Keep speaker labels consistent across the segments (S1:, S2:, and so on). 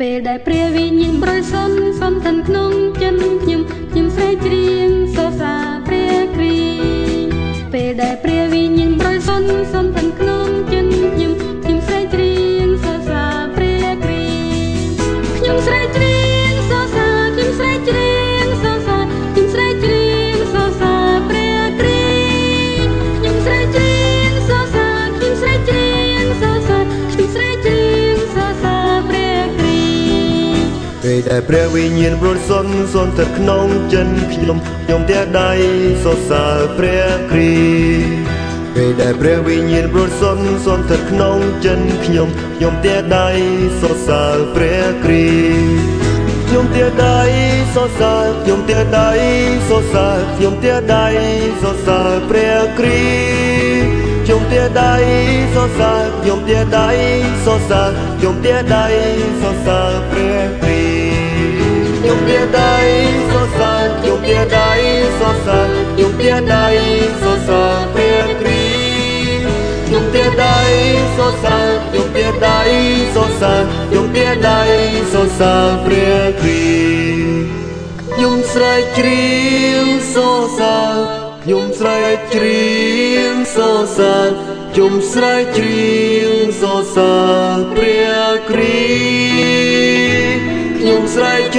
S1: ពេលដែលព្រះវិញ្ញាណបរិសុទ្ធសំឋិនក្នុងចិត្តខ្ញុំខ្ញុំស្រែកច្រៀងសរសើរព្រះគ្រីស្ទពេលដែលព្រះវិញ្ញាណបរិសុទ្ធសំឋិនក្នុ ពេ
S2: លដែលព្រះវិញ្ញាណបរិសុទ្ធសន្តិដ្ឋក្នុងចិត្តខ្ញុំខ្ញុំទះដៃសរសើរព្រះគ្រីស្ទពេលដែលព្រះវិញ្ញាណបរិសុទ្ធសន្តិដ្ឋក្នុងចិត្តខ្ញុំខ្ញុំទះដៃសរសើរព្រះគ្រីស្ទខ្ញុំទះដៃសរសើរខ្ញុំទះដៃសរសើរខ្ញុំទះដៃសរសើរព្រះគ្រីស្ទខ្ញុំទះដៃសរសើរខ្ញុំទះដៃសរសើរខ្ញុំទះដៃសរសើរព្រះគ្រី ស្ទខ្ញុំទះដៃសរសើរខ្ញុំទះដៃសរសើរខ្ញុំទះដៃសរសើរព្រះគ្រីស្ទខ្ញុំទះដៃសរសើរខ្ញុំទះដៃសរសើរខ្ញុំទះដៃសរសើរព្រះគ្រីស្ទខ្ញុំស្រែកច្រៀងសរសើរខ្ញុំស្រែកច្រៀងសរសើរខ្ញុំស្រែកច្រៀងសរសើរព្រះ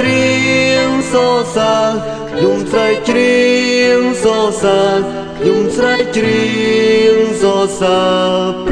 S2: ច្រៀងសរសើរខ្ញុំស្រែកច្រៀងសរសើរខ្ញុំស្រែកច្រៀងសរសើរព្រះគ្រីស្ទ